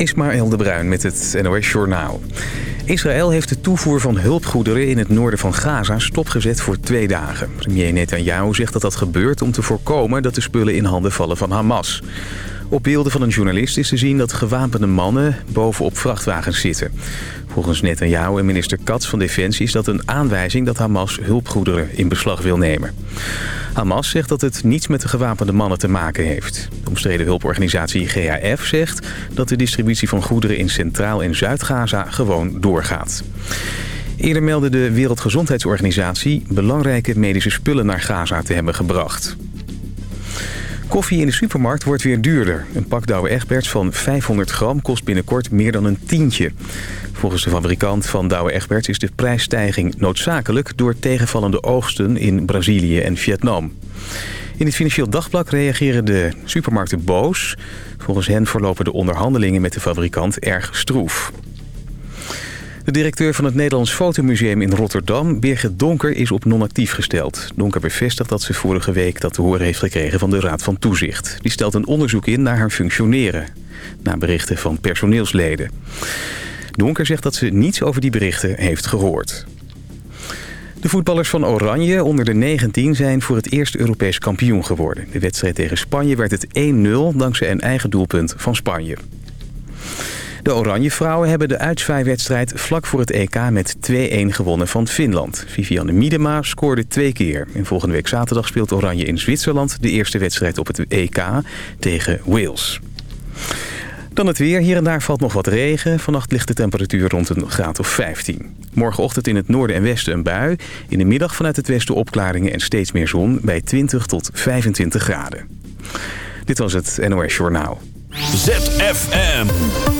Ismaël de Bruin met het NOS Journaal. Israël heeft de toevoer van hulpgoederen in het noorden van Gaza stopgezet voor twee dagen. Premier Netanyahu zegt dat dat gebeurt om te voorkomen dat de spullen in handen vallen van Hamas. Op beelden van een journalist is te zien dat gewapende mannen bovenop vrachtwagens zitten. Volgens Netanyahu en minister Katz van Defensie is dat een aanwijzing dat Hamas hulpgoederen in beslag wil nemen. Hamas zegt dat het niets met de gewapende mannen te maken heeft. De omstreden hulporganisatie GAF zegt dat de distributie van goederen in Centraal- en Zuid-Gaza gewoon doorgaat. Eerder meldde de Wereldgezondheidsorganisatie belangrijke medische spullen naar Gaza te hebben gebracht. Koffie in de supermarkt wordt weer duurder. Een pak Douwe Egberts van 500 gram kost binnenkort meer dan een tientje. Volgens de fabrikant van Douwe Egberts is de prijsstijging noodzakelijk... door tegenvallende oogsten in Brazilië en Vietnam. In het Financieel Dagblad reageren de supermarkten boos. Volgens hen verlopen de onderhandelingen met de fabrikant erg stroef. De directeur van het Nederlands Fotomuseum in Rotterdam, Birgit Donker, is op non-actief gesteld. Donker bevestigt dat ze vorige week dat te horen heeft gekregen van de Raad van Toezicht. Die stelt een onderzoek in naar haar functioneren, na berichten van personeelsleden. Donker zegt dat ze niets over die berichten heeft gehoord. De voetballers van Oranje onder de 19 zijn voor het eerst Europees kampioen geworden. De wedstrijd tegen Spanje werd het 1-0 dankzij een eigen doelpunt van Spanje. De Oranje vrouwen hebben de uitzwaaiwedstrijd vlak voor het EK met 2-1 gewonnen van Finland. Vivianne Miedema scoorde twee keer. En volgende week zaterdag speelt Oranje in Zwitserland de eerste wedstrijd op het EK tegen Wales. Dan het weer. Hier en daar valt nog wat regen. Vannacht ligt de temperatuur rond een graad of 15. Morgenochtend in het noorden en westen een bui. In de middag vanuit het westen opklaringen en steeds meer zon bij 20 tot 25 graden. Dit was het NOS Journaal. ZFM.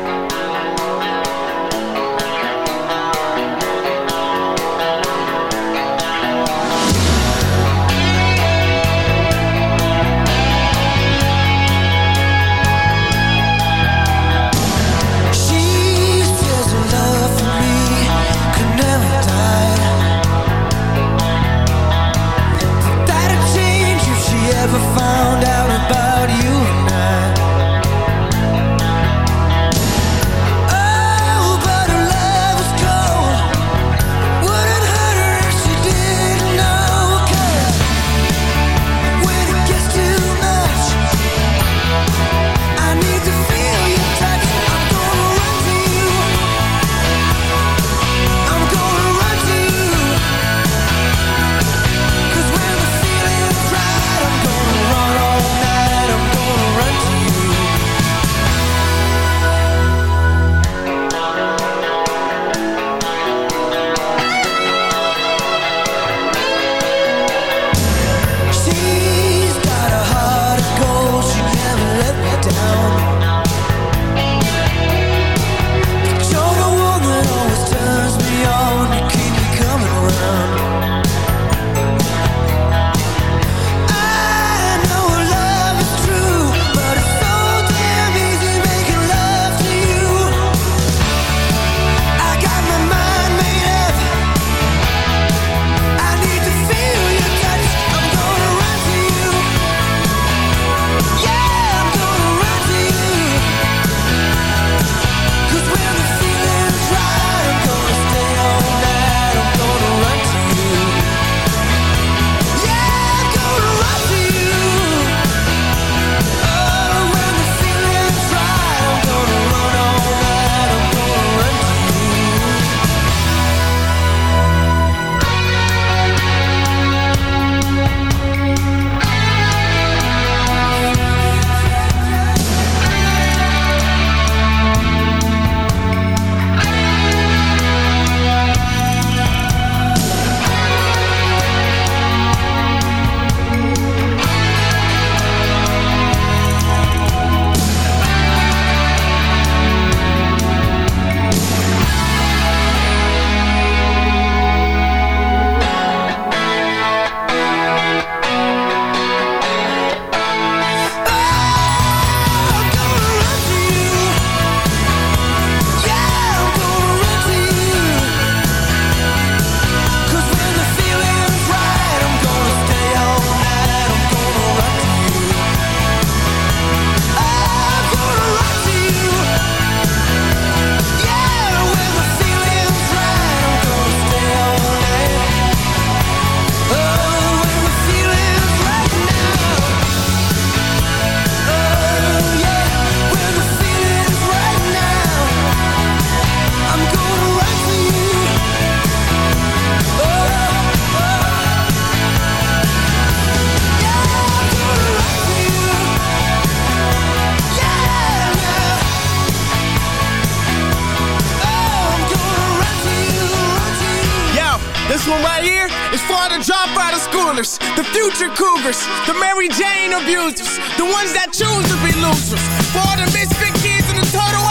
For the schoolers, the future cougars, the Mary Jane abusers, the ones that choose to be losers. For all the misfit kids and the total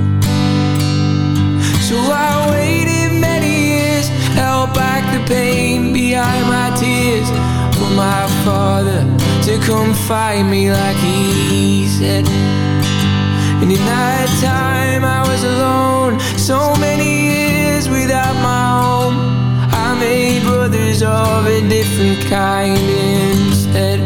To come find me like he said. And in that time I was alone, so many years without my home. I made brothers of a different kind instead.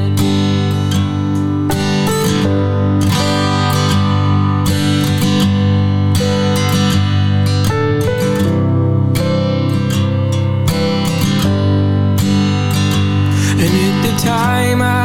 And the time I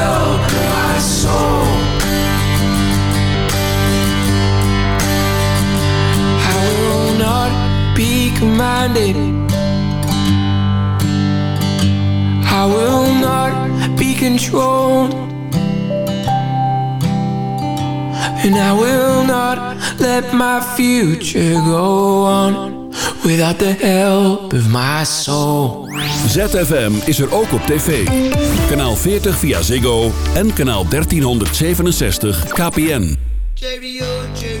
commanded. I will not be controlled. And I will not let my future go on without the help of my soul. ZFM is er ook op tv. Kanaal 40 via Ziggo en kanaal 1367 KPN. Cheerio, cheerio,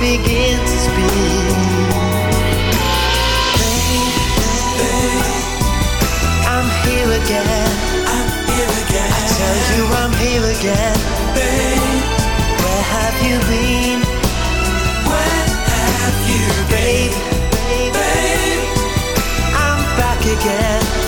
begin to speak. Babe, I'm here again. I'm here again. I tell you I'm here again. Babe, where have you been? Where have you been? Babe, babe, I'm back again.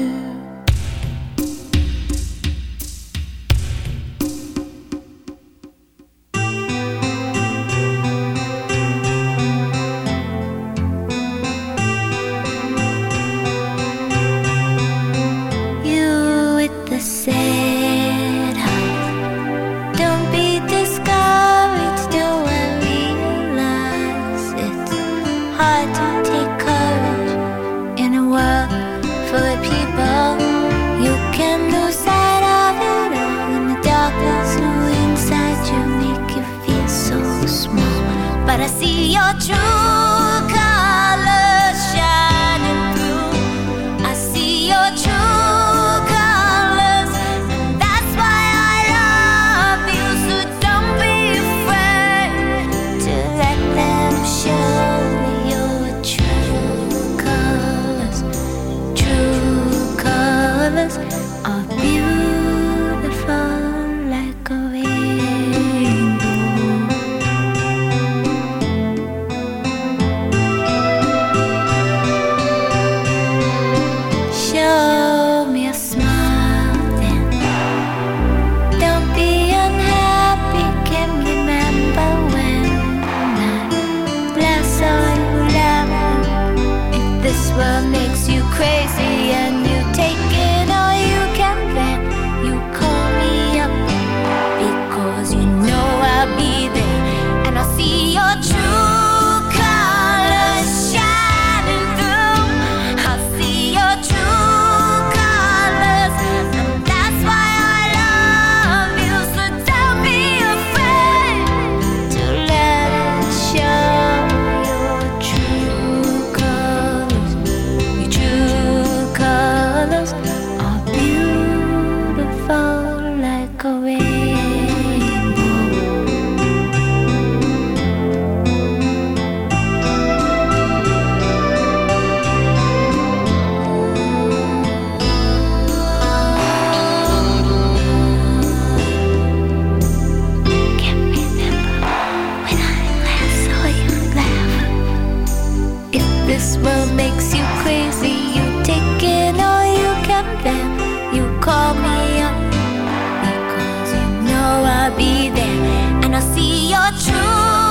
Be there and I'll see your true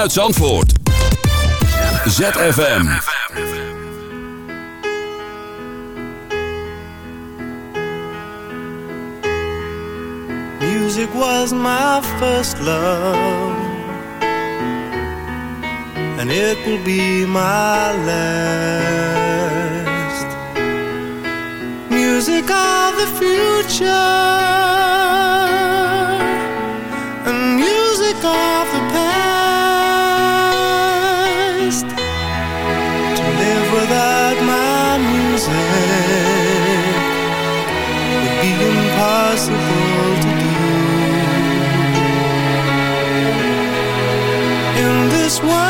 vanuit Zandvoort. ZFM. Music was my first love, and it will be my last. Music of the future, and music of This